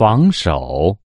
防守。